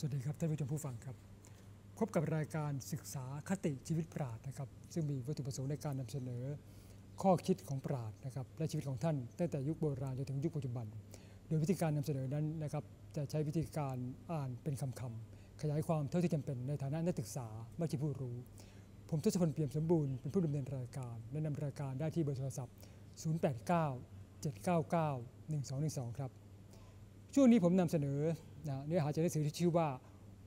สวัสดีครับท่านผู้ชมผู้ฟังครับ พบกับรายการศึกษาคติชีวิตปราดนะครับ ซึ่งมีวัตถุประสงค์ในการนำเสนอ ข้อคิดของปราดนะครับและชีวิตของท่านตั้งแต่ยุคโบราณจนถึงยุคปัจจุบัน โดยวิธีการนำเสนอนั้นนะครับจะใช้วิธีการอ่านเป็นคำๆขยายความเท่าที่จำเป็นในฐานะนักศึกษาไม่ใช่ผู้รู้ ผมทศพลเปี่ยมสมบูรณ์เป็นผู้ดำเนินรายการแนะนำรายการได้ที่เบอร์โทรศัพท์ 089 799 1212 ครับช่วงนี้ผมนำเสนอ นะเนื้อหาจากหนังสือที่ชื่อว่า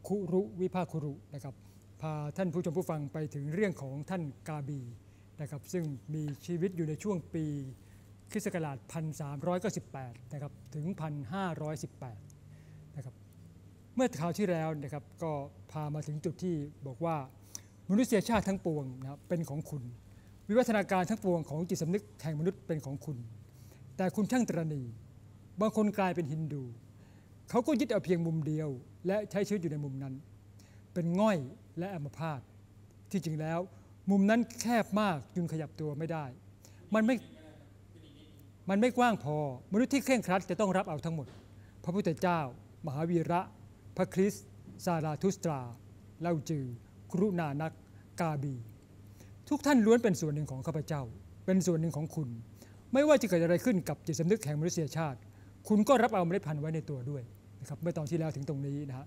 คุรุวิภาคุรุนะครับพาท่านผู้ชมผู้ฟังไปถึงเรื่องของท่านกาบีนะครับซึ่งมีชีวิตอยู่ในช่วงปีคริสต์ศักราช1398นะครับถึง 1518นะครับเมื่อคราวที่แล้วนะครับก็พามาถึงจุดที่บอกว่ามนุษยชาติทั้งปวงนะครับเป็นของคุณ วิวัฒนาการทั้งปวงของจิตสำนึกแห่งมนุษย์เป็นของคุณ แต่คุณช่างตรณีบางคนกลายเป็นฮินดู เขาก็ยึดเอาเพียงมุมเดียว และใช้ชีวิตอยู่ในมุมนั้น เป็นง่อยและอัมพาตที่จริงแล้ว มุมนั้นแคบมากจนขยับตัวไม่ได้ มันไม่มันไม่กว้างพอ มนุษย์ที่เคร่งครัดจะต้องรับเอาทั้งหมด พระพุทธเจ้า มหาวีระ พระคริสต์ซาราทุสตรา เล่าจือ กรุณานัก กาบี ทุกท่านล้วนเป็นส่วนหนึ่งของข้าพเจ้า เป็นส่วนหนึ่งของคุณ ไม่ว่าจะเกิดอะไรขึ้นกับจิตสำนึกแห่งมนุษยชาติ คุณก็รับเอาเมล็ดพันธุ์ไว้ในตัวด้วย นะครับเมื่อตอนที่แล้วถึงตรงนี้นะฮะ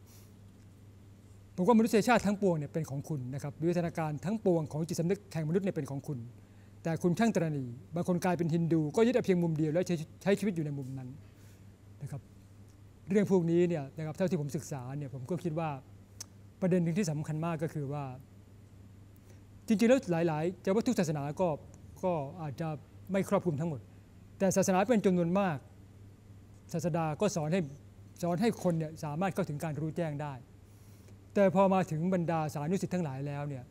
ผมว่ามนุษยชาติทั้งปวงเนี่ยเป็นของคุณนะครับวิวัฒนาการทั้งปวงของจิตสำนึกแห่งมนุษย์เนี่ยเป็นของคุณ แต่คุณช่างตรณีบางคนกลายเป็นฮินดู ก็ยึดเอาเพียงมุมเดียวแล้วใช้ใช้ชีวิตอยู่ในมุมนั้นนะครับเรื่องพวกนี้เนี่ยนะครับเท่าที่ผมศึกษาเนี่ยผมก็คิดว่าประเด็นหนึ่งที่สำคัญมากก็คือว่า จริงๆแล้วหลาย ๆ จะว่าทุกศาสนาก็ก็อาจจะไม่ครอบคลุมทั้งหมด แต่ศาสนาเป็นจำนวนมากศาสดาก็สอนให้ สอนให้คนเนี่ยสามารถเข้าถึงการรู้แจ้งได้ แต่พอมาถึงบรรดาสานุสิทธิ์ทั้งหลายแล้วเนี่ย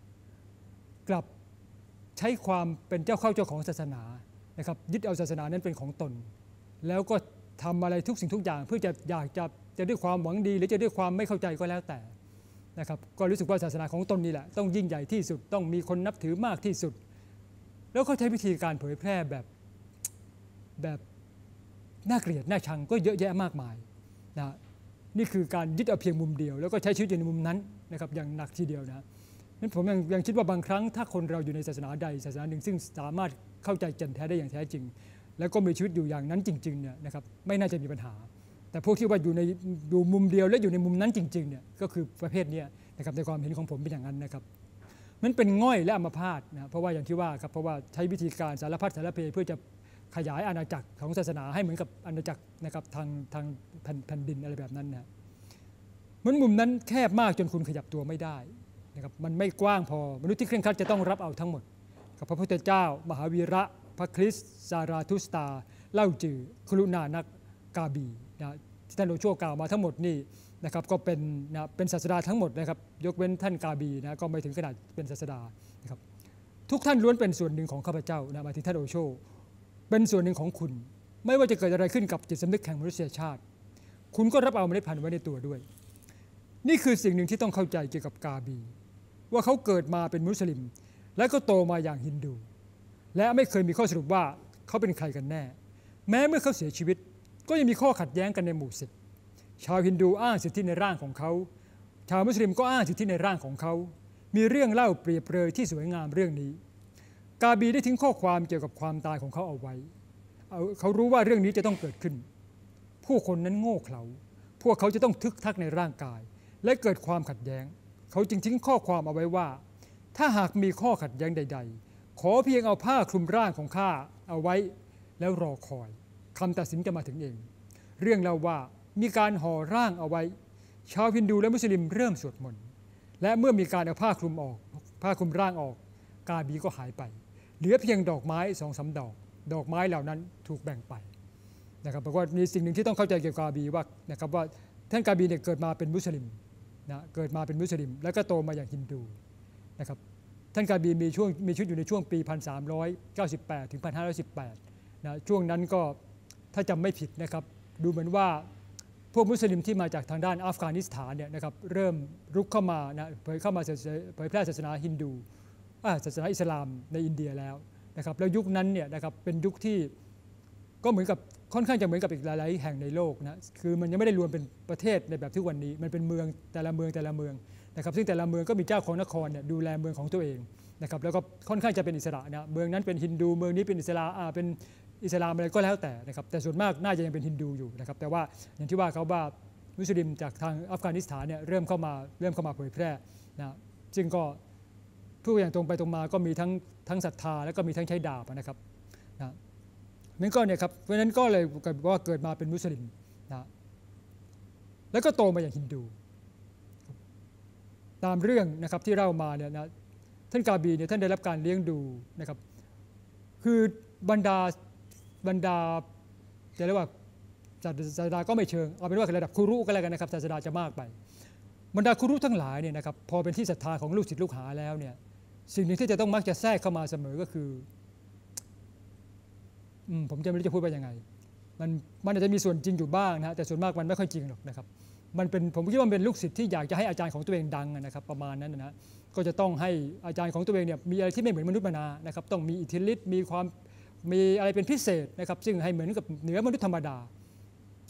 กลับใช้ความเป็นเจ้าเข้าเจ้าของศาสนานะครับยึดเอาศาสนานั้นเป็นของตน แล้วก็ทำอะไรทุกสิ่งทุกอย่าง เพื่อจะอยากจะจะด้วยความหวังดี หรือจะด้วยความไม่เข้าใจก็แล้วแต่นะครับก็รู้สึกว่าศาสนาของตนนี่แหละ ต้องยิ่งใหญ่ที่สุดต้องมีคนนับถือมากที่สุด แล้วเขาใช้วิธีการเผยแพร่แบบแบบน่าเกลียดน่าชังก็เยอะแยะมากมาย นะนี่คือการยึดเอาเพียงมุมเดียว แล้วก็ใช้ชีวิตอยู่ในมุมนั้นนะครับอย่างหนักทีเดียวนะนั้นผมยังยังคิดว่าบางครั้งถ้าคนเราอยู่ในศาสนาใดศาสนาหนึ่ง ซึ่งสามารถเข้าใจแก่นแท้ได้อย่างแท้จริง แล้วก็มีชีวิตอยู่อย่างนั้นจริงๆเนี่ยนะครับไม่น่าจะมีปัญหา แต่พวกที่ว่าอยู่ในอยู่มุมเดียวและอยู่ในมุมนั้นจริงๆเนี่ยก็คือประเภทนี้นะครับในความเห็นของผมเป็นอย่างนั้นนะครับมันเป็นง่อยและอัมพาตนะเพราะว่าอย่างที่ว่าครับเพราะว่าใช้วิธีการสารพัดสารเพเพื่อจะ ขยายอาณาจักรของศาสนาให้เหมือนกับอาณาจักรนะครับทางทางแผ่นดินอะไรแบบนั้นนะมันมุมนั้นแคบมากจนคุณขยับตัวไม่ได้นะครับมันไม่กว้างพอมนุษย์ที่เคร่งครัดจะต้องรับเอาทั้งหมดกับพระพุทธเจ้า มหาวีระ พระคริสต์ซาราทุสตา เล่าจือครุณานักกาบีนะที่ท่านโอโชกล่าวมาทั้งหมดนี่นะครับก็เป็นนะเป็นศาสดาทั้งหมดนะครับยกเว้นท่านกาบีนะก็ไม่ถึงขนาดเป็นศาสดานะครับทุกท่านล้วนเป็นส่วนหนึ่งของข้าพเจ้านะมาถึงท่านโอโช เป็นส่วนหนึ่งของคุณ ไม่ว่าจะเกิดอะไรขึ้นกับจิตสำนึกแห่งมนุษยชาติ คุณก็รับเอาเมล็ดพันธุ์ไว้ในตัวด้วย นี่คือสิ่งหนึ่งที่ต้องเข้าใจเกี่ยวกับกาบี ว่าเขาเกิดมาเป็นมุสลิม และก็โตมาอย่างฮินดู และไม่เคยมีข้อสรุปว่าเขาเป็นใครกันแน่ แม้เมื่อเขาเสียชีวิต ก็ยังมีข้อขัดแย้งกันในหมู่สิทธิชาวฮินดูอ้างสิทธิในร่างของเขา ชาวมุสลิมก็อ้างสิทธิในร่างของเขา มีเรื่องเล่าเปรียบเปรยที่สวยงามเรื่องนี้ กาบีได้ทิ้งข้อความเกี่ยวกับความตายของเขาเอาไว้เขารู้ว่าเรื่องนี้จะต้องเกิดขึ้น ผู้คนนั้นโง่เขลา พวกเขาจะต้องทึกทักในร่างกาย และเกิดความขัดแย้ง เขาจึงทิ้งข้อความเอาไว้ว่า ถ้าหากมีข้อขัดแย้งใด ๆ ขอเพียงเอาผ้าคลุมร่างของข้าเอาไว้ แล้วรอคอยคำตัดสินจะมาถึงเอง เรื่องเล่าว่ามีการห่อร่างเอาไว้ ชาวฮินดูและมุสลิมเริ่มสวดมนต์และเมื่อมีการเอาผ้าคลุมออก ผ้าคลุมร่างออก กาบีก็หายไป เหลือเพียงดอกไม้สองสาดอก ดอกไม้เหล่านั้นถูกแบ่งไปนะครับบอกว่ามีสิ่งหนึ่งที่ต้องเข้าใจเกี่ยวกับกาบีว่านะครับว่าท่านกาบีเนี่ยเกิดมาเป็นมุสลิมนะเกิดมาเป็นมุสลิม แล้วก็โตมาอย่างฮินดูนะครับท่านกาบีมีช่วงมีชีวิตอยู่ในช่วงปี 1398 ถึง 1518นะช่วงนั้นก็ถ้าจำไม่ผิดนะครับดูเหมือนว่าพวกมุสลิมที่มาจากทางด้านอัฟกานิสถานเนี่ยนะครับเริ่มรุกเข้ามานะเผยเข้ามาเผยแพร่ศาสนาฮินดู ศาสนาอิสลามในอินเดียแล้วนะครับแล้วยุคนั้นเนี่ยนะครับเป็นยุคที่ก็เหมือนกับค่อนข้างจะเหมือนกับอีกหลาย ๆ แห่งในโลกนะคือมันยังไม่ได้รวมเป็นประเทศในแบบที่วันนี้ มันเป็นเมืองแต่ละเมืองแต่ละเมืองนะครับซึ่งแต่ละเมืองก็มีเจ้าของนครเนี่ยดูแลเมืองของตัวเองนะครับแล้วก็ค่อนข้างจะเป็นอิสระนะเมืองนั้นเป็นฮินดูเมืองนี้เป็นอิสลามอ่าเป็นอิสลามอะไรก็แล้วแต่นะครับแต่ส่วนมากน่าจะยังเป็นฮินดูอยู่นะครับแต่ว่าอย่างที่ว่าเขาว่ามุสลิมจากทางอัฟกานิสถานเนี่ยเริ่มเข้ามาเริ่มเข้ามาเผยแพร่นะซึ่งก็ พูดอย่างตรงไปตรงมาก็มีทั้งทั้งศรัทธาแล้วก็มีทั้งใช้ดาบนะครับนะนั่นก็เนี่ยครับเพราะฉะนั้นก็เลยว่าเกิดมาเป็นมุสลิมนะแล้วก็โตมาอย่างฮินดู ตามเรื่องนะครับที่เล่ามาเนี่ยนะท่านกาบีเนี่ยท่านได้รับการเลี้ยงดูนะครับ คือบรรดาบรรดาจะเรียกว่าศาสดาก็ไม่เชิง เอาเป็นว่าระดับครูรุก็แล้วกันนะครับศาสดาจะมากไปบรรดาครูรุทั้งหลายเนี่ยนะครับพอเป็นที่ศรัทธาของลูกศิษย์ลูกหาแล้วเนี่ย สิ่งหนึ่งที่จะต้องมักจะแทรกเข้ามาเสมอก็คืออืมผมจะไม่รู้จะพูดว่ายังไง มันมันอาจจะมีส่วนจริงอยู่บ้างนะแต่ส่วนมากมันไม่ค่อยจริงหรอกนะครับ มันเป็นผมคิดว่าเป็นลูกศิษย์ที่อยากจะให้อาจารย์ของตัวเองดังนะครับประมาณนั้นนะ ก็จะต้องให้อาจารย์ของตัวเองเนี่ยมีอะไรที่ไม่เหมือนมนุษย์มนานะครับ ต้องมีอิทธิฤทธิ์มีความมีอะไรเป็นพิเศษนะครับ ซึ่งให้เหมือนกับเหนือมนุษย์ธรรมดา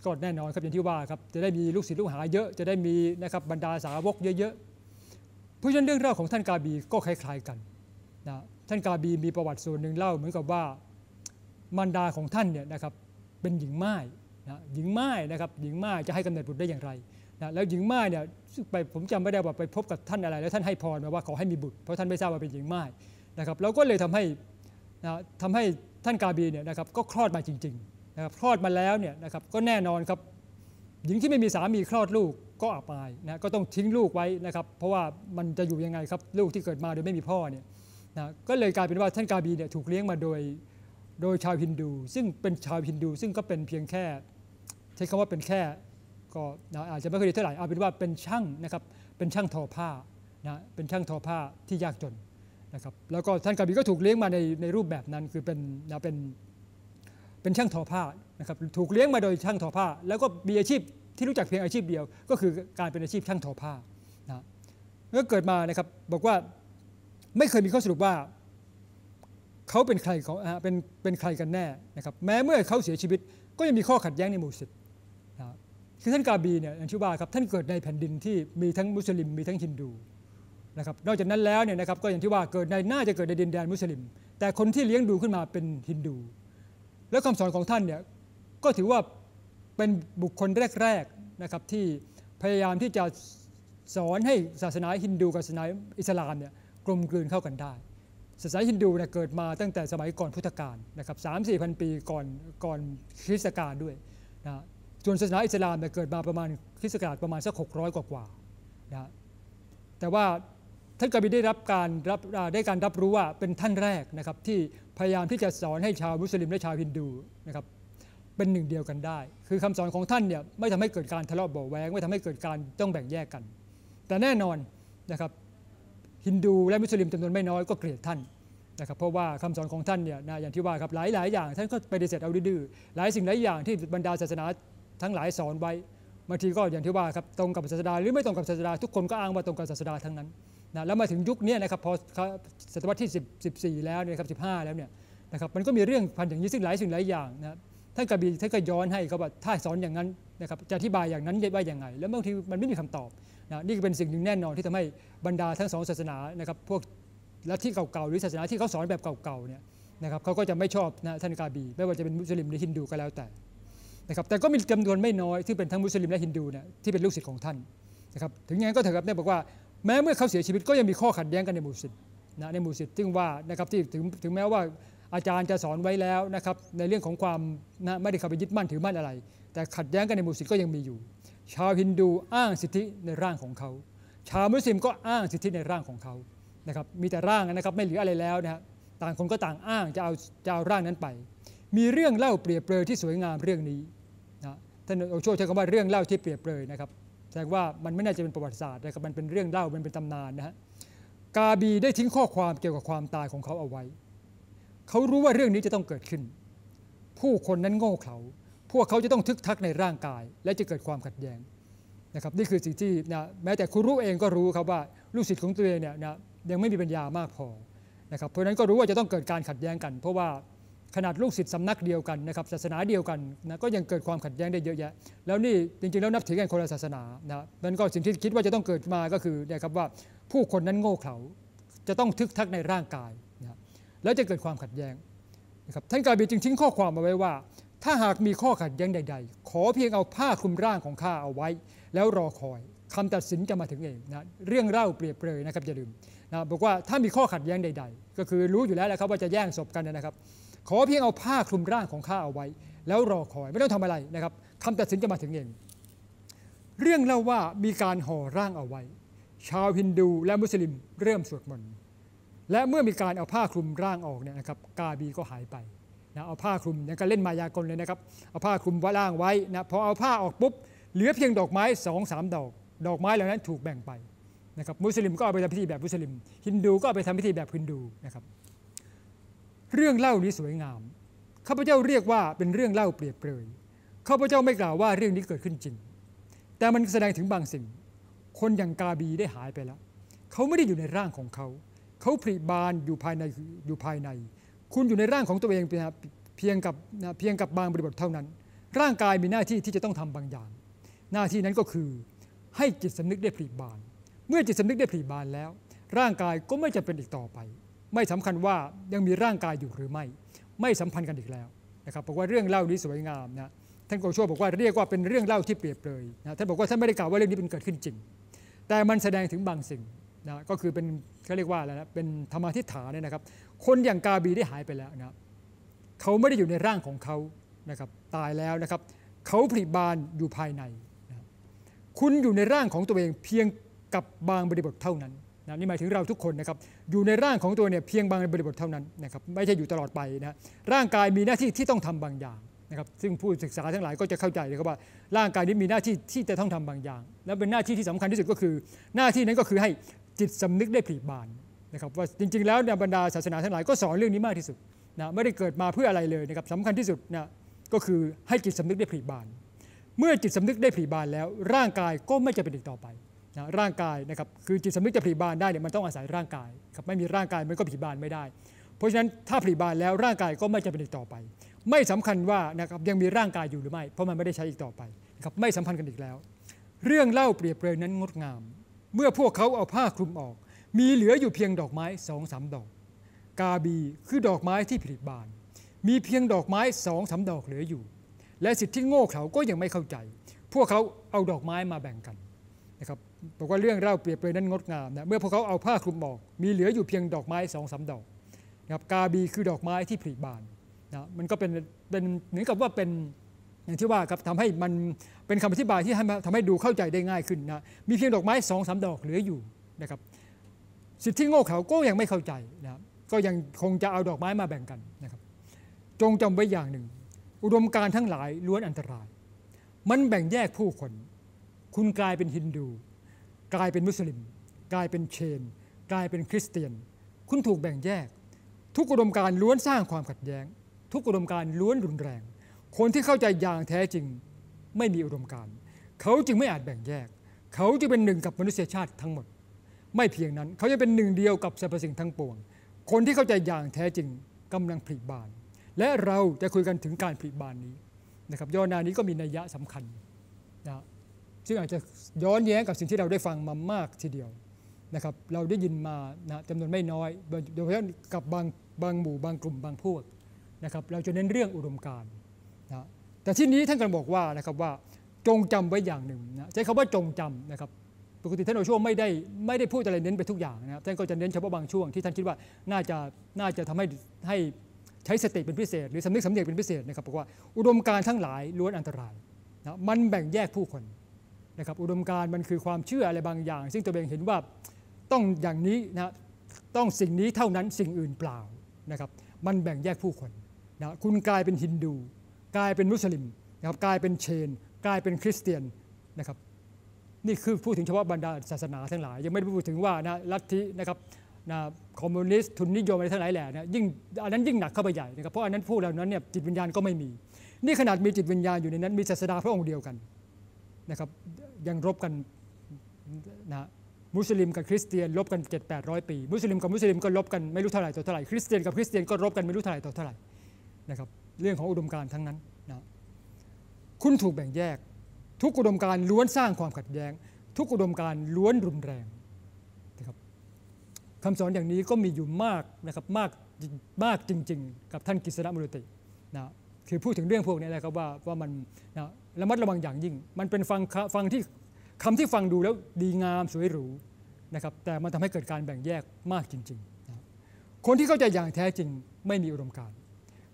ก็แน่นอนครับอย่างที่ว่าครับจะได้มีลูกศิษย์ลูกหาเยอะจะได้มีนะครับบรรดาสาวกเยอะๆ ราะฉะนั้นเรื่องเล่าของท่านกาบีก็คล้าย ๆกันนะท่านกาบีมีประวัติส่วนหนึ่งเล่าเหมือนกับว่ามารดาของท่านเนี่ยนะครับเป็นหญิงไม้นะหญิงไม้นะครับหญิงไม้จะให้กำเนิดบุตรได้อย่างไรนะแล้วหญิงไม้เนี่ยไปผมจำไม่ได้ว่าไปพบกับท่านอะไร แล้วท่านให้พรมาว่าขอให้มีบุตรเพราะท่านไม่ทราบว่าเป็นหญิงไม้นะครับแล้วก็เลยทำให้นะทำให้ท่านกาบีเนี่ยนะครับก็คลอดมาจริงๆนะครับคลอดมาแล้วเนี่ยนะครับก็แน่นอนครับหญิงที่ไม่มีสามีคลอดลูก ก็อับอายนะก็ต้องทิ้งลูกไว้นะครับ เพราะว่ามันจะอยู่ยังไงครับลูกที่เกิดมาโดยไม่มีพ่อเนี่ยนะก็เลยกลายเป็นว่าท่านกาบีเนี่ยถูกเลี้ยงมาโดยโดยชาวฮินดู ซึ่งเป็นชาวฮินดู ซึ่งก็เป็นเพียงแค่ ใช้คำว่าเป็นแค่ก็อาจจะไม่ค่อยดีเท่าไหร่เอาเป็นว่าเป็นช่างนะครับเป็นช่างทอผ้านะเป็นช่างทอผ้าที่ยากจนนะครับแล้วก็ท่านกาบีก็ถูกเลี้ยงมาในในรูปแบบนั้นคือเป็นนะเป็นเป็นช่างทอผ้านะครับถูกเลี้ยงมาโดยช่างทอผ้า แล้วก็มีอาชีพ ที่รู้จักเพียงอาชีพเดียว ก็คือการเป็นอาชีพช่างทอผ้านะแล้วเกิดมานะครับบอกว่าไม่เคยมีข้อสรุปว่าเขาเป็นใครของเป็นเป็นใครกันแน่นะครับแม้เมื่อเขาเสียชีวิต ก็ยังมีข้อขัดแย้งในหมู่สิทธิ์นะคือท่านกาบีเนี่ยอย่างที่ว่าครับท่านเกิดในแผ่นดินที่มีทั้งมุสลิมมีทั้งฮินดูนะครับนอกจากนั้นแล้วเนี่ยนะครับก็อย่างที่ว่าเกิดในน่าจะเกิดในดินแดนมุสลิม แต่คนที่เลี้ยงดูขึ้นมาเป็นฮินดู แล้วคำสอนของท่านเนี่ยก็ถือว่า เป็นบุคคลแรกๆนะครับที่พยายามที่จะสอนให้ศาสนาฮินดูกับศาสนาอิสลามเนี่ยกลมกลืนเข้ากันได้ ศาสนาฮินดูเนี่ยเกิดมาตั้งแต่สมัยก่อนพุทธกาลนะครับสามสี่พันปีก่อนก่อนคริสตกาลด้วยนะส่วนศาสนาอิสลามเนี่ยเกิดมาประมาณคริสตกาลประมาณสักหกร้อยกว่าๆนะแต่ว่าท่านกบีได้รับการรับได้การรับรู้ว่าเป็นท่านแรกนะครับที่พยายามที่จะสอนให้ชาวมุสลิมและชาวฮินดูนะครับ เป็นหนึ่งเดียวกันได้ คือคำสอนของท่านเนี่ยไม่ทำให้เกิดการทะเลาะเบาแวงไม่ทำให้เกิดการต้องแบ่งแยกกัน แต่แน่นอนนะครับฮินดูและมุสลิมจำนวนไม่น้อยก็เกลียดท่านนะครับเพราะว่าคำสอนของท่านเนี่ยนะอย่างที่ว่าครับหลายหลายอย่าง ท่านก็ไปฏิเสธเอาดื้อหลายสิ่งหลายอย่างที่บรรดาศาสนาทั้งหลายสอนไว้บางทีก็อย่างที่ว่าครับตรงกับศาสดาหรือไม่ตรงกับศาสดาทุกคนก็อ้างว่าตรงกับศาสดาทั้งนั้นนะแล้วมาถึงยุคนี้นะครับพอศตวรรษที่10 14 แล้วเนี่ยครับ15 แล้วเนี่ยนะครับมันก็มีเรื่องพันอย่างนี้ซึ่งหลายสิ่งหลายอย่างนะ ท่านกบีท่านก็ย้อนให้เขาว่าถ้าสอนอย่างนั้นนะครับจะอธิบายอย่างนั้นว่าอย่างไง แล้วบางทีมันไม่มีคำตอบนะนี่เป็นสิ่งหนึ่งแน่นอนที่ทำให้บรรดาทั้งสองศาสนานะครับพวกละที่เก่าๆหรือศาสนาที่เขาสอนแบบเก่าๆเนี่ยนะครับเขาก็จะไม่ชอบนะท่านกาบี ไม่ว่าจะเป็นมุสลิมหรือฮินดูก็แล้วแต่นะครับแต่ก็มีจำนวนไม่น้อยที่เป็นทั้งมุสลิมและฮินดูเนี่ยที่เป็นลูกศิษย์ของท่านนะครับถึงอย่างนั้นก็เถอะครับเนี่ยบอกว่าแม้เมื่อเขาเสียชีวิตก็ยังมีข้อขัดแย้งกันในหมู่ศิษย์นะในหมู่ศิษย์ซึ่งว่านะครับที่ถึงถึงแม้ว่า อาจารย์จะสอนไว้แล้วนะครับในเรื่องของความนะไม่ได้เข้าไปยึดมั่นถือมั่นอะไร แต่ขัดแย้งกันในหมู่ศิษย์ก็ยังมีอยู่ ชาวฮินดูอ้างสิทธิในร่างของเขา ชาวมุสลิมก็อ้างสิทธิในร่างของเขานะครับมีแต่ร่างนะครับไม่เหลืออะไรแล้วนะฮะต่างคนก็ต่างอ้างจะเอาจะเอาร่างนั้นไป มีเรื่องเล่าเปรียบเปรยที่สวยงามเรื่องนี้นะท่านโอโชใช้คำว่าเรื่องเล่าที่เปรียบเปรยนะครับแสดงว่ามันไม่น่าจะเป็นประวัติศาสตร์นะครับมันเป็นเรื่องเล่ามันเป็นตำนานนะฮะกาบีได้ทิ้งข้อความเกี่ยวกับความตายของเขาเอาไว้ เขารู้ว่าเรื่องนี้จะต้องเกิดขึ้น ผู้คนนั้นโง่เขลาพวกเขาจะต้องทึกทักในร่างกาย และจะเกิดความขัดแย้งนะครับนี่คือสิ่งที่นะแม้แต่ครูรู้เองก็รู้ครับว่าลูกศิษย์ของตัวเองเนี่ยนะยังไม่มีปัญญามากพอนะครับเพราะนั้นก็รู้ว่าจะต้องเกิดการขัดแย้งกัน เพราะว่าขนาดลูกศิษย์สำนักเดียวกันนะครับศาสนาเดียวกันนะก็ยังเกิดความขัดแย้งได้เยอะแยะ แล้วนี่จริงๆแล้วนับถือกันคนละศาสนานะนั่นก็สิ่งที่คิดว่าจะต้องเกิดมาก็คือนี่ยครับว่าผู้คนนั้นโง่เขลาจะต้องทึกทักในร่างกาย แล้วจะเกิดความขัดแย้งนะครับท่านกาบีจึงทิ้งข้อความมาไว้ว่า ถ้าหากมีข้อขัดแย้งใด ๆ ขอเพียงเอาผ้าคลุมร่างของข้าเอาไว้ แล้วรอคอยคำตัดสินจะมาถึงเองนะเรื่องเล่าเปรียบเปรยนะครับอย่าลืมนะบอกว่าถ้ามีข้อขัดแย้งใด ๆ ก็คือรู้อยู่แล้วแหละครับว่าจะแย่งศพกันนะครับ ขอเพียงเอาผ้าคลุมร่างของข้าเอาไว้ แล้วรอคอยไม่ต้องทำอะไรนะครับคำตัดสินจะมาถึงเอง เรื่องเล่าว่ามีการห่อร่างเอาไว้ ชาวฮินดูและมุสลิมเริ่มสวดมนต์ และเมื่อมีการเอาผ้าคลุมร่างออกเนี่ยนะครับกาบีก็หายไปนะเอาผ้าคลุมเนี่ยก็เล่นมายากลเลยนะครับเอาผ้าคลุมว่าร่างไว้นะพอเอาผ้าออกปุ๊บเหลือเพียงดอกไม้สองสามดอก ดอกไม้เหล่านั้นถูกแบ่งไปนะครับมุสลิมก็เอาไปทำพิธีแบบมุสลิม ฮินดูก็เอาไปทำพิธีแบบฮินดูนะครับเรื่องเล่านี้สวยงามข้าพเจ้าเรียกว่าเป็นเรื่องเล่าเปรียบเปรยข้าพเจ้าไม่กล่าวว่าเรื่องนี้เกิดขึ้นจริง แต่มันแสดงถึงบางสิ่ง คนอย่างกาบีได้หายไปแล้วเขาไม่ได้อยู่ในร่างของเขา เขาผลิบานอยู่ภายในอยู่ภายใน คุณอยู่ในร่างของตัวเองเพียงกับเพียงกับบางบริบทเท่านั้น ร่างกายมีหน้าที่ที่จะต้องทำบางอย่าง หน้าที่นั้นก็คือ ให้จิตสำนึกได้ผลิบาน เมื่อจิตสำนึกได้ผลิบานแล้ว ร่างกายก็ไม่จะเป็นอีกต่อไป ไม่สำคัญว่ายังมีร่างกายอยู่หรือไม่ ไม่สัมพันธ์กันอีกแล้วนะครับบอกว่าเรื่องเล่านี้สวยงามนะท่านโกโชบอกว่าเรียกว่าเป็นเรื่องเล่าที่เปรียบเลยนะท่านบอกว่าท่านไม่ได้กล่าวว่าเรื่องนี้เป็นเกิดขึ้นจริง แต่มันแสดงถึงบางสิ่ง นะก็คือเป็นเขาเรียกว่าอะไรนะเป็นธรรมาทิฏฐานเนี่ยนะครับ คนอย่างกาบีได้หายไปแล้วนะเขาไม่ได้อยู่ในร่างของเขานะครับตายแล้วนะครับ เขาผลิบานอยู่ภายในนะคุณอยู่ในร่างของตัวเองเพียงกับบางบริบทเท่านั้นนะนี่หมายถึงเราทุกคนนะครับอยู่ในร่างของตัวเนี่ยเพียงบางบริบทเท่านั้นนะครับไม่ใช่อยู่ตลอดไปนะร่างกายมีหน้าที่ที่ต้องทำบางอย่างนะครับซึ่งผู้ศึกษาทั้งหลายก็จะเข้าใจเลยครับว่า ร่างกายนี้มีหน้าที่ที่จะต้องทำบางอย่าง และเป็นหน้าที่ที่สำคัญที่สุดก็คือ หน้าที่นั้นก็คือให้ จิตสำนึกได้ผลิบานนะครับว่าจริง ๆ แล้วในบรรดาศาสนาทั้งหลายก็สอนเรื่องนี้มากที่สุดนะไม่ได้เกิดมาเพื่ออะไรเลยนะครับสำคัญที่สุดนะก็คือให้จิตสำนึกได้ผลิบาน เมื่อจิตสำนึกได้ผลิบานแล้ว ร่างกายก็ไม่จะเป็นอีกต่อไปนะร่างกายนะครับคือจิตสำนึกจะผลิบานได้เนี่ยมันต้องอาศัยร่างกายครับไม่มีร่างกายมันก็ผลิบานไม่ได้ เพราะฉะนั้นถ้าผลิบานแล้วร่างกายก็ไม่จะเป็นอีกต่อไป ไม่สำคัญว่านะครับยังมีร่างกายอยู่หรือไม่ เพราะมันไม่ได้ใช้อีกต่อไปนะครับไม่สัมพันธ์กันอีกแล้ว เรื่องเล่าเปรียบเปรยนั้นงดงาม เมื่อพวกเขาเอาผ้าคลุมออก มีเหลืออยู่เพียงดอกไม้สองสามดอก กาบีคือดอกไม้ที่ผลิบาน มีเพียงดอกไม้สองสาดอกเหลืออยู่ และสิทธิที่โง่เขาก็ยังไม่เข้าใจ พวกเขาเอาดอกไม้มาแบ่งกันนะครับบอกว่าเรื่องเล่าเปรียบเปรยนั้นงดงามนะเมื่อพวกเขาเอาผ้าคลุมออก มีเหลืออยู่เพียงดอกไม้สองสาดอกนะครับกาบีคือดอกไม้ที่ผลิบานนะมันก็เป็นเป็นเหมือนกับว่าเป็น อย่างที่ว่าครับทำให้มันเป็นคำอธิบายที่ทำให้ดูเข้าใจได้ง่ายขึ้นนะมีเพียงดอกไม้สองสาดอกเหลืออยู่นะครับ สิทธิที่โง่เขาก็ยังไม่เข้าใจนะก็ยังคงจะเอาดอกไม้มาแบ่งกันนะครับ จงจำไว้อย่างหนึ่ง อุดมการทั้งหลายล้วนอันตราย มันแบ่งแยกผู้คน คุณกลายเป็นฮินดู กลายเป็นมุสลิม กลายเป็นเชน กลายเป็นคริสเตียน คุณถูกแบ่งแยก ทุกอุดมการล้วนสร้างความขัดแย้ง ทุกอุดมการล้วนรุนแรง คนที่เข้าใจอย่างแท้จริงไม่มีอุดมการเขาจึงไม่อาจแบ่งแยก เขาจะเป็นหนึ่งกับมนุษยชาติทั้งหมด ไม่เพียงนั้น เขาจะเป็นหนึ่งเดียวกับสรรพสิ่งทั้งปวง คนที่เข้าใจอย่างแท้จริงกำลังผลิบาน และเราจะคุยกันถึงการผลิบานนี้นะครับย่อนานี้ก็มีนัยยะสำคัญนะซึ่งอาจจะย้อนแย้งกับสิ่งที่เราได้ฟังมามากทีเดียวนะครับเราได้ยินมานะจำนวนไม่น้อยโดยเฉพาะกับบางบางหมู่บางกลุ่มบางพวกนะครับเราจะเน้นเรื่องอุดมการณ์ แต่ที่นี้ท่านกำลังบอกว่านะครับว่าจงจำไว้อย่างหนึ่งนะใช้คำว่าจงจำนะครับปกติท่านโอช่วไม่ได้ไม่ได้พูดอะไรเน้นไปทุกอย่างนะครับท่านก็จะเน้นเฉพาะบางช่วงที่ท่านคิดว่าน่าจะน่าจะทำให้ให้ใช้สติเป็นพิเศษ หรือสำนึกสำเนียกเป็นพิเศษนะครับบอกว่าอุดมการณ์ทั้งหลายล้วนอันตรายนะมันแบ่งแยกผู้คนนะครับอุดมการณ์มันคือความเชื่ออะไรบางอย่าง ซึ่งตัวเองเห็นว่าต้องอย่างนี้นะต้องสิ่งนี้เท่านั้นสิ่งอื่นเปล่านะครับมันแบ่งแยกผู้คนนะคุณกลายเป็นฮินดู กลายเป็นมุสลิมนะครับกลายเป็นเชน กลายเป็นคริสเตียนนะครับนี่คือพูดถึงเฉพาะบรรดาศาสนาทั้งหลาย ยังไม่ได้พูดถึงว่านะลัทธินะครับนะคอมมิวนิสต์ทุนนิยมอะไรทั้งหลายแหล่นะยิ่งอันนั้นยิ่งหนักเข้าไปใหญ่นะครับเพราะอันนั้นพูดแล้วนั้นเนี่ยจิตวิญญาณก็ไม่มี นี่ขนาดมีจิตวิญญาณอยู่ในนั้นมีศาสดาพระองค์เดียวกันนะครับยังรบกันนะมุสลิมกับคริสเตียนรบกัน7 8 0 0 ปี มุสลิมกับมุสลิมก็รบกันไม่รู้เท่าไหร่ต่อเท่าไหร่คริสเตียนกับคริสเตียนก็รบกันไม่รู้เท่าไหร่ต่อเท่าไหร่นะครับ เรื่องของอุดมการณ์ทั้งนั้นนะคุณถูกแบ่งแยก ทุกอุดมการณ์ล้วนสร้างความขัดแย้ง ทุกอุดมการณ์ล้วนรุนแรงนะครับคำสอนอย่างนี้ก็มีอยู่มากนะครับมากมากจริง ๆ กับท่านกฤษณะมุรตินะคือพูดถึงเรื่องพวกนี้นะครับว่าว่ามันนะระมัดระวังอย่างยิ่ง มันเป็นฟังฟังที่คำที่ฟังดูแล้วดีงามสวยหรูนะครับแต่มันทำให้เกิดการแบ่งแยกมากจริงๆนะคนที่เข้าใจอย่างแท้จริงไม่มีอุดมการณ์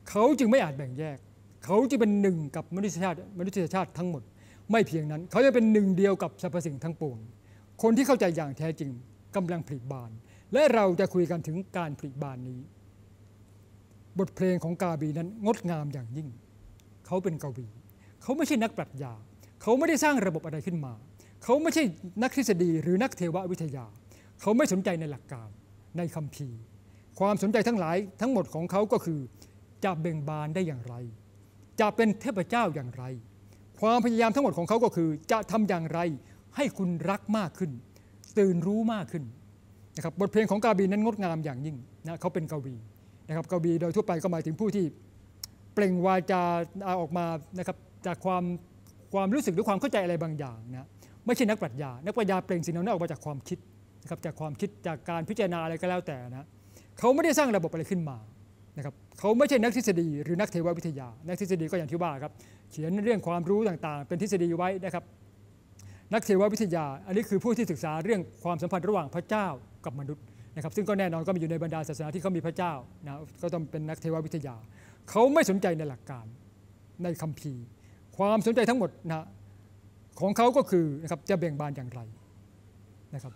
เขาจึงไม่อาจแบ่งแยก เขาจะเป็นหนึ่งกับมนุษยชาติมนุษยชาติทั้งหมด ไม่เพียงนั้น เขาจะเป็นหนึ่งเดียวกับสรรพสิ่งทั้งปวงคนที่เข้าใจอย่างแท้จริงกำลังผลิบาน และเราจะคุยกันถึงการผลิบานนี้ บทเพลงของกาบีนั้นงดงามอย่างยิ่ง เขาเป็นกวี เขาไม่ใช่นักปรัชญา เขาไม่ได้สร้างระบบอะไรขึ้นมา เขาไม่ใช่นักทฤษฎีหรือนักเทววิทยา เขาไม่สนใจในหลักการในคำพีร์ความสนใจทั้งหลายทั้งหมดของเขาก็คือ จะเบ่งบานได้อย่างไร จะเป็นเทพเจ้าอย่างไร ความพยายามทั้งหมดของเขาก็คือ จะทำอย่างไร ให้คุณรักมากขึ้น ตื่นรู้มากขึ้นนะครับบทเพลงของกาบีนั้นงดงามอย่างยิ่งนะเขาเป็นกวีนะครับกวีโดยทั่วไปก็หมายถึงผู้ที่เปล่งวาจาออกมานะครับจากความความรู้สึกหรือความเข้าใจอะไรบางอย่างนะไม่ใช่นักปรัชญา นักปรัชญาเปล่งสิ่งนั้นออกมาจากความคิดนะครับจากความคิดจากการพิจารณาอะไรก็แล้วแต่นะเขาไม่ได้สร้างระบบอะไรขึ้นมานะครับ เขาไม่ใช่นักทฤษฎีหรือนักเทววิทยา นักทฤษฎีก็อย่างที่ว่าครับ เขียนเรื่องความรู้ต่างๆ เป็นทฤษฎีไว้นะครับ นักเทววิทยา อันนี้คือผู้ที่ศึกษาเรื่องความสัมพันธ์ระหว่างพระเจ้ากับมนุษย์นะครับ ซึ่งก็แน่นอนก็มีอยู่ในบรรดาศาสนาที่เขามีพระเจ้านะก็ต้องเป็นนักเทววิทยา เขาไม่สนใจในหลักการในคัมภีร์ ความสนใจทั้งหมดนะของเขาก็คือนะครับจะเบ่งบานอย่างไรนะครับ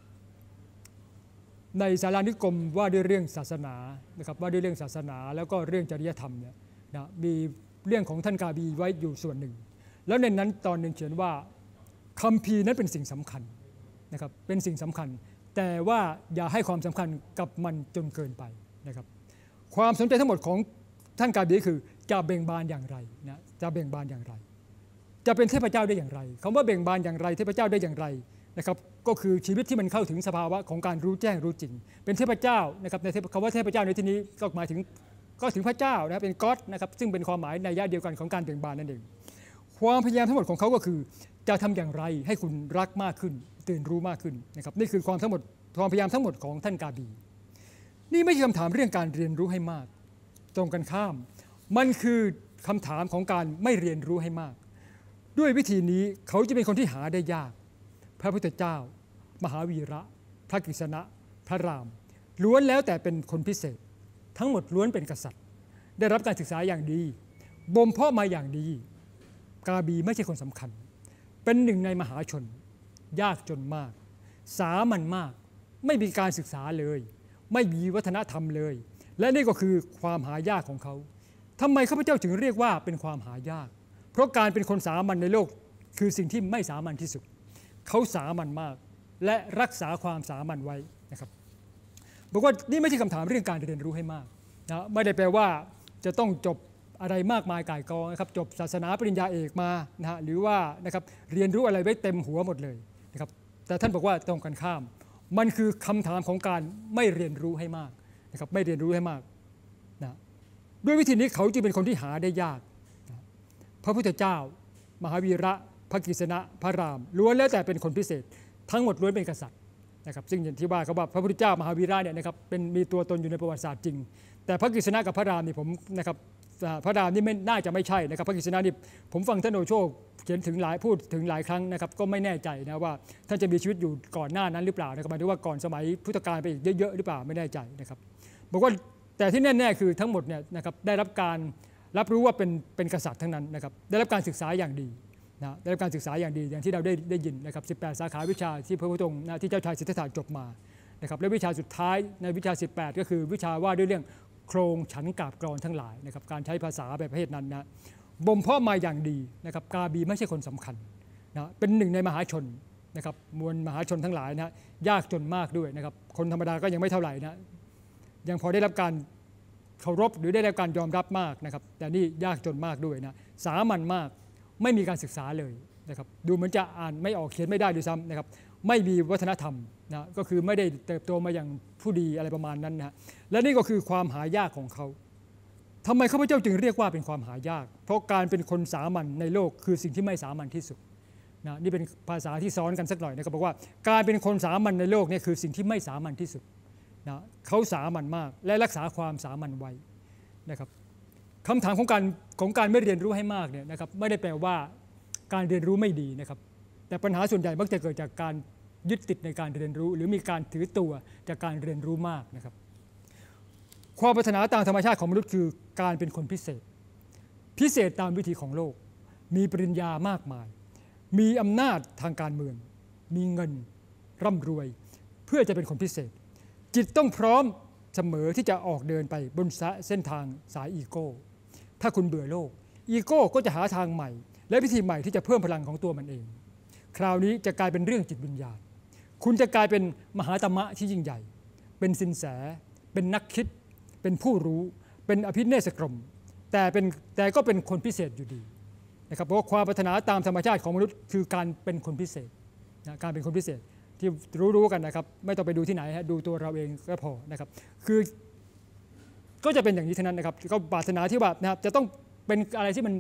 ในสารานิกรมว่าด้วยเรื่องศาสนานะครับว่าด้วยเรื่องศาสนาแล้วก็เรื่องจริยธรรมเนี่ยนะมีเรื่องของท่านกาบีไว้อยู่ส่วนหนึ่ง แล้วในนั้นตอนหนึ่งเขียนว่าคำพีนั้นเป็นสิ่งสำคัญนะครับเป็นสิ่งสำคัญ แต่ว่าอย่าให้ความสำคัญกับมันจนเกินไปนะครับความสนใจทั้งหมดของท่านกาบีคือจะเบ่งบานอย่างไรนะจะเบ่งบานอย่างไร จะเป็นเทพเจ้าได้อย่างไรคำว่าเบ่งบานอย่างไร เทพเจ้าได้อย่างไร นะครับก็คือชีวิตที่มันเข้าถึงสภาวะของการรู้แจ้งรู้จริง เป็นเทพเจ้านะครับในคำว่าเทพเจ้าในที่นี้ก็หมายถึงก็ถึงพระเจ้านะเป็นก็อดนะครับซึ่งเป็นความหมายในยะเดียวกันของการเบ่งบานนั่นเอง ความพยายามทั้งหมดของเขาก็คือ จะทำอย่างไรให้คุณรักมากขึ้น ตื่นรู้มากขึ้นนะครับนี่คือความทั้งหมดความพยายามทั้งหมดของท่านกาบี นี่ไม่ใช่คำถามเรื่องการเรียนรู้ให้มาก ตรงกันข้าม มันคือคำถามของการไม่เรียนรู้ให้มาก ด้วยวิธีนี้เขาจะเป็นคนที่หาได้ยาก พระพุทธเจ้า มหาวีระ พระกฤษณะ พระราม ล้วนแล้วแต่เป็นคนพิเศษ ทั้งหมดล้วนเป็นกษัตริย์ ได้รับการศึกษาอย่างดี บ่มเพาะมาอย่างดี กาบีไม่ใช่คนสำคัญ เป็นหนึ่งในมหาชน ยากจนมาก สามัญมาก ไม่มีการศึกษาเลย ไม่มีวัฒนธรรมเลย และนี่ก็คือความหายากของเขาทำไมข้าพเจ้าถึงเรียกว่าเป็นความหายาก เพราะการเป็นคนสามัญในโลกคือสิ่งที่ไม่สามัญที่สุด เขาสามัญมาก และรักษาความสามัญไว้นะครับบอกว่านี่ไม่ใช่คำถามเรื่องการเรียนรู้ให้มากนะไม่ได้แปลว่าจะต้องจบอะไรมากมายก่ายกองนะครับจบศาสนาปริญญาเอกมานะฮะหรือว่านะครับเรียนรู้อะไรไว้เต็มหัวหมดเลยนะครับแต่ท่านบอกว่าตรงกันข้าม มันคือคำถามของการไม่เรียนรู้ให้มากนะครับไม่เรียนรู้ให้มากนะด้วยวิธีนี้เขาจึงเป็นคนที่หาได้ยากนะพระพุทธเจ้า มหาวีระ พระกฤษณะพระรามล้วนแล้วแต่เป็นคนพิเศษ ทั้งหมดล้วนเป็นกษัตริย์นะครับซึ่งอย่างที่ว่าเขาบอกพระพุทธเจ้ามหาวีระเนี่ยนะครับเป็นมีตัวตนอยู่ในประวัติศาสตร์จริง แต่พระกฤษณะกับพระรามนี่ผมนะครับพระรามนี่ไม่น่าจะไม่ใช่นะครับพระกฤษณะนี่ผมฟังท่านโอโชคเขียนถึงหลายพูดถึงหลายครั้งนะครับก็ไม่แน่ใจนะว่าท่านจะมีชีวิตอยู่ก่อนหน้านั้นหรือเปล่านะครับหมายถึงว่าก่อนสมัยพุทธกาลไปอีกเยอะๆหรือเปล่าไม่แน่ใจนะครับบอกว่าแต่ที่แน่ๆคือทั้งหมดเนี่ยนะครับได้รับการรับรู้ว่าเป็นเป็นกษัตริย์ทั้งนั้นนะครับได้รับการศึกษาอย่างดี นะได้รับการศึกษาอย่างดีอย่างที่เราได้ได้ยินนะครับ 18 สาขาวิชาที่พระพุทธองค์นะที่เจ้าชายสิทธัตถะจบมานะครับและวิชาสุดท้ายในวิชา 18 ก็คือวิชาว่าด้วยเรื่องโครงฉันกาบกรอนทั้งหลายนะครับการใช้ภาษาแบบประเภทนั้นนะบ่มเพาะมาอย่างดีนะครับกาบีไม่ใช่คนสำคัญนะเป็นหนึ่งในมหาชนนะครับมวลมหาชนทั้งหลายนะยากจนมากด้วยนะครับคนธรรมดาก็ยังไม่เท่าไหร่นะยังพอได้รับการเคารพหรือได้รับการยอมรับมากนะครับแต่นี่ยากจนมากด้วยนะสามัญมาก ไม่มีการศึกษาเลยนะครับดูเหมือนจะอ่านไม่ออกเขียนไม่ได้ด้วยซ้ำนะครับไม่มีวัฒนธรรมนะก็คือไม่ได้เติบโตมาอย่างผู้ดีอะไรประมาณนั้นนะและนี่ก็คือความหายากของเขาทำไมข้าพเจ้าจึงเรียกว่าเป็นความหายาก เพราะการเป็นคนสามัญในโลกคือสิ่งที่ไม่สามัญที่สุดนะนี่เป็นภาษาที่ซ้อนกันสักหน่อยนะครับบอกว่าการเป็นคนสามัญในโลกนี่คือสิ่งที่ไม่สามัญที่สุดนะเขาสามัญมากและรักษาความสามัญไว้นะครับ คำถามของการของการไม่เรียนรู้ให้มากเนี่ยนะครับไม่ได้แปลว่าการเรียนรู้ไม่ดีนะครับ แต่ปัญหาส่วนใหญ่มักจะเกิดจากการยึดติดในการเรียนรู้ หรือมีการถือตัวจากการเรียนรู้มากนะครับ ความปรารถนาตามธรรมชาติของมนุษย์คือการเป็นคนพิเศษ พิเศษตามวิธีของโลก มีปริญญามากมาย มีอำนาจทางการเมือง มีเงินร่ำรวย เพื่อจะเป็นคนพิเศษ จิตต้องพร้อมเสมอที่จะออกเดินไปบนเส้นทางสายอีโก้ ถ้าคุณเบื่อโลก อีโก้ก็จะหาทางใหม่ และวิธีใหม่ที่จะเพิ่มพลังของตัวมันเอง คราวนี้จะกลายเป็นเรื่องจิตวิญญาณ คุณจะกลายเป็นมหาธรรมะที่ยิ่งใหญ่ เป็นสินแส เป็นนักคิด เป็นผู้รู้ เป็นอภิเนศกรม แต่เป็นแต่ก็เป็นคนพิเศษอยู่ดีนะครับเพราะว่าความปรารถนาตามธรรมชาติของมนุษย์คือการเป็นคนพิเศษนะการเป็นคนพิเศษที่รู้ๆกันนะครับ ไม่ต้องไปดูที่ไหนฮะดูตัวเราเองก็พอนะครับ คือ ก็จะเป็นอย่างนี้เท่านั้นนะครับก็ปรารถนาที่ว่านะครับจะต้องเป็นอะไรที่มัน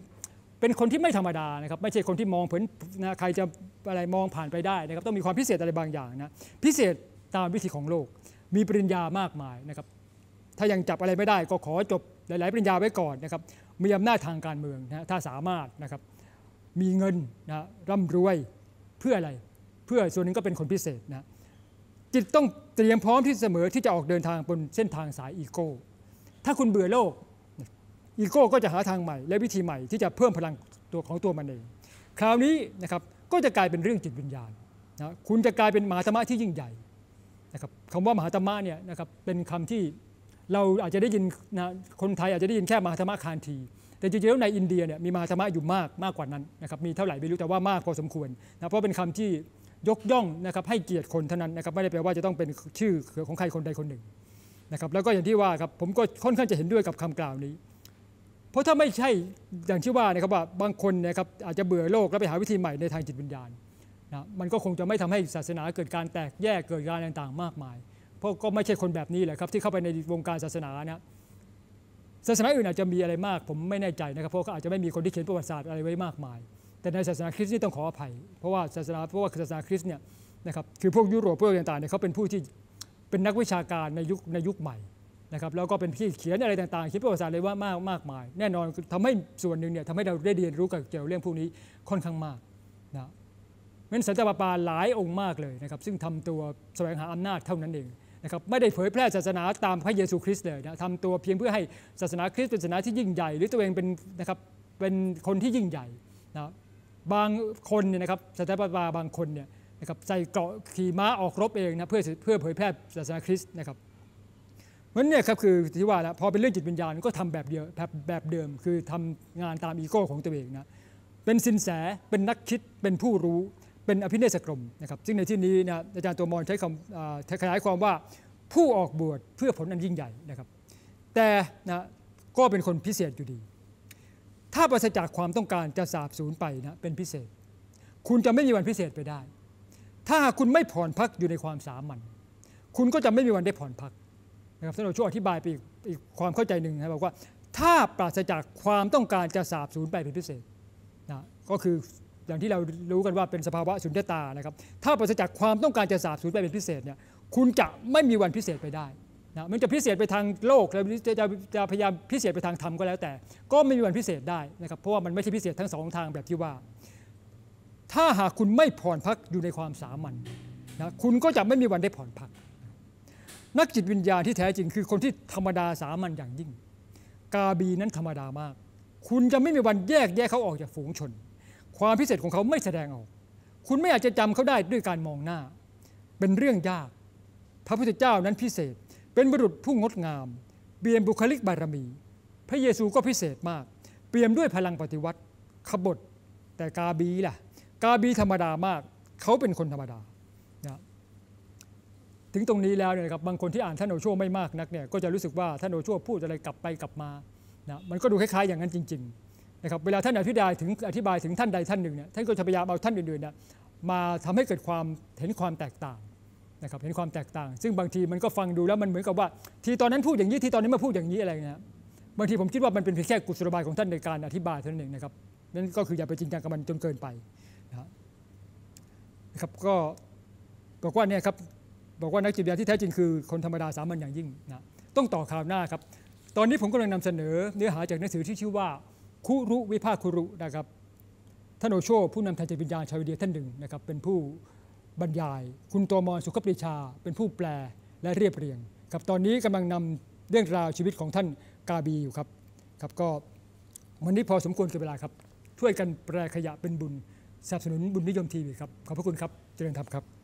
เป็นคนที่ไม่ธรรมดานะครับไม่ใช่คนที่มองเผินนะใครจะอะไรมองผ่านไปได้นะครับต้องมีความพิเศษอะไรบางอย่างนะพิเศษตามวิธีของโลก มีปริญญามากมายนะครับถ้ายังจับอะไรไม่ได้ก็ขอจบหลาย ๆ ปริญญาไว้ก่อนนะครับมีอำนาจทางการเมืองนะถ้าสามารถนะครับมีเงินนะร่ำรวยเพื่ออะไร เพื่อส่วนหนึ่งก็เป็นคนพิเศษนะจิตต้องเตรียมพร้อมที่เสมอที่จะออกเดินทางบนเส้นทางสายอีโก้ ถ้าคุณเบื่อโลกอีโก้ก็จะหาทางใหม่ และวิธีใหม่ที่จะเพิ่มพลังตัวของตัวมันเอง คราวนี้นะครับก็จะกลายเป็นเรื่องจิตวิญญาณนะคุณจะกลายเป็นมหาธรรมะที่ยิ่งใหญ่นะครับคำว่ามหาธรรมะเนี่ยนะครับเป็นคำที่เราอาจจะได้ยินนะคนไทยอาจจะได้ยินแค่มหาธรรมะคานทีแต่จริงๆแล้วในอินเดียเนี่ยมีมหาธรรมะอยู่มากมากกว่านั้นนะครับมีเท่าไหร่ไม่รู้แต่ว่ามากพอสมควรนะเพราะเป็นคำที่ยกย่องนะครับให้เกียรติคนเท่านั้นนะครับไม่ได้แปลว่าจะต้องเป็นชื่อของใครคนใดคนหนึ่ง นะครับแล้วก็อย่างที่ว่าครับผมก็ค่อนข้างจะเห็นด้วยกับคำกล่าวนี้ เพราะถ้าไม่ใช่อย่างที่ว่านะครับว่าบางคนนะครับอาจจะเบื่อโลกแล้วไปหาวิธีใหม่ในทางจิตวิญญาณนะมันก็คงจะไม่ทำให้ศาสนาเกิดการแตกแยกเกิดการต่างๆ มากมาย เพราะก็ไม่ใช่คนแบบนี้แหละครับที่เข้าไปในวงการศาสนานะศาสนาอื่นอาจจะมีอะไรมาก ผมไม่แน่ใจนะครับเพราะเขาอาจจะไม่มีคนที่เขียนประวัติศาสตร์อะไรไว้มากมาย แต่ในศาสนาคริสต์นี่ต้องขออภัย เพราะว่าศาสนาเพราะว่าศาสนาคริสต์เนี่ยนะครับคือพวกยุโรปพวกต่างๆเนี่ยเขาเป็นผู้ที่ เป็นนักวิชาการในยุคในยุคใหม่นะครับแล้วก็เป็นที่เขียนอะไรต่างๆเขียนประวัติศาสตร์เลยว่ามากมากมาย แน่นอนทำให้ส่วนหนึ่งเนี่ยทำให้เราได้เรียนรู้กับเกี่ยวเรื่องพวกนี้ค่อนข้างมากนะเป็นสันตะปาหลายองค์มากเลยนะครับซึ่งทำตัวแสวงหาอำนาจเท่านั้นเองนะครับไม่ได้เผยแพร่ศาสนาตามพระเยซูคริสต์เลยนะทำตัวเพียงเพื่อให้ศาสนาคริสต์เป็นศาสนาที่ยิ่งใหญ่ หรือตัวเองเป็นนะครับเป็นคนที่ยิ่งใหญ่นะบางคนเนี่ยนะครับสันตะปาบางคนเนี่ย นะครับใส่เกราะขี่ม้าออกรบเองนะเพื่อเพื่อเผยแพร่ศาสนาคริสต์นะครับมันเนี่ยครับคือที่ว่าแล้วพอเป็นเรื่องจิตวิญญาณก็ทำแบบเดียวแบบแบบเดิม คือทำงานตามอีโก้ของตัวเองนะเป็นสินแสเป็นนักคิดเป็นผู้รู้เป็นอภิเนศกรมนะครับซึ่งในที่นี้นะอาจารย์ตัวมอนใช้คำขยายความว่าผู้ออกบวชเพื่อผลอันยิ่งใหญ่นะครับ แต่นะก็เป็นคนพิเศษอยู่ดี ถ้าปราศจากความต้องการจะสาบสูญไปนะเป็นพิเศษ คุณจะไม่มีวันพิเศษไปได้ ถ้าคุณไม่ผ่อนพักอยู่ในความสามัญคุณก็จะไม่มีวันได้ผ่อนพักนะครับท่านเราช่วยอธิบายไปอีกความเข้าใจหนึ่งนะบอกว่าถ้าปราศจากความต้องการจะสาบสูญไปเป็นพิเศษนะก็คืออย่างที่เรารู้กันว่าเป็นสภาวะสุญญตานะครับถ้าปราศจากความต้องการจะสาบสูญไปเป็นพิเศษเนี่ยคุณจะไม่มีวันพิเศษไปได้นะมันจะพิเศษไปทางโลกแล้วจะจะจะพยายามพิเศษไปทางธรรมก็แล้วแต่ ก็ไม่มีวันพิเศษได้นะครับเพราะว่ามันไม่ใช่พิเศษทั้งสองทางแบบที่ว่า ถ้าหากคุณไม่ผ่อนพักอยู่ในความสามัญนะคุณก็จะไม่มีวันได้ผ่อนพัก นักจิตวิญญาณที่แท้จริงคือคนที่ธรรมดาสามัญอย่างยิ่ง กาบีนั้นธรรมดามาก คุณจะไม่มีวันแยกแยกเขาออกจากฝูงชน ความพิเศษของเขาไม่แสดงออก คุณไม่อาจจะจำเขาได้ด้วยการมองหน้า เป็นเรื่องยาก พระพุทธเจ้านั้นพิเศษ เป็นบุรุษผู้งดงามเปี่ยมบุคลิกบารมี พระเยซูก็พิเศษมาก เปี่ยมด้วยพลังปฏิวัติ ขบฏแต่กาบีล่ะ กาบีธรรมดามาก เขาเป็นคนธรรมดานะถึงตรงนี้แล้วเนี่ยครับบางคนที่อ่านท่านโอโชไม่มากนักเนี่ยก็จะรู้สึกว่าท่านโอโชพูดอะไรกลับไปกลับมานะมันก็ดูคล้ายๆอย่างนั้นจริงๆนะครับเวลาท่านอธิบายถึงอธิบายถึงท่านใดท่านหนึ่งเนี่ยท่านก็จะพยายามเอาท่านอื่นๆเนี่ยมาทำให้เกิดความเห็นความแตกต่างนะครับเห็นความแตกต่าง ซึ่งบางทีมันก็ฟังดูแล้วมันเหมือนกับว่า ทีตอนนั้นพูดอย่างนี้ทีตอนนี้มาพูดอย่างนี้อะไรเงี้ยบางทีผมคิดว่ามันเป็นเพียงแค่กุศโลบายของท่านในการอธิบายเท่านั้นเองนะครับนั่นก็คืออย่าไปจริงจังกับมันจนเกินไป นะครับก็บอกว่าเนี่ยครับบอกว่านักจิตวิทยาที่แท้จริงคือคนธรรมดาสามัญอย่างยิ่งนะต้องต่อข่าวหน้าครับ ตอนนี้ผมกำลังนำเสนอเนื้อหาจากหนังสือที่ชื่อว่า คุรุวิภาคคุรุนะครับท่านโอโชผู้นำทางจิตวิญญาณชาวอินเดียท่านหนึ่งนะครับเป็นผู้บรรยาย คุณโตมอนสุขปรีชา เป็นผู้แปลและเรียบเรียงครับตอนนี้กำลังนำเรื่องราวชีวิตของท่านกาบีอยู่ครับครับก็วันนี้พอสมควรกับเวลาครับ ช่วยกันแปลขยะเป็นบุญ สนับสนุนบุญนิยมทีวีครับ ขอบพระคุณครับ เจริญธรรมครับ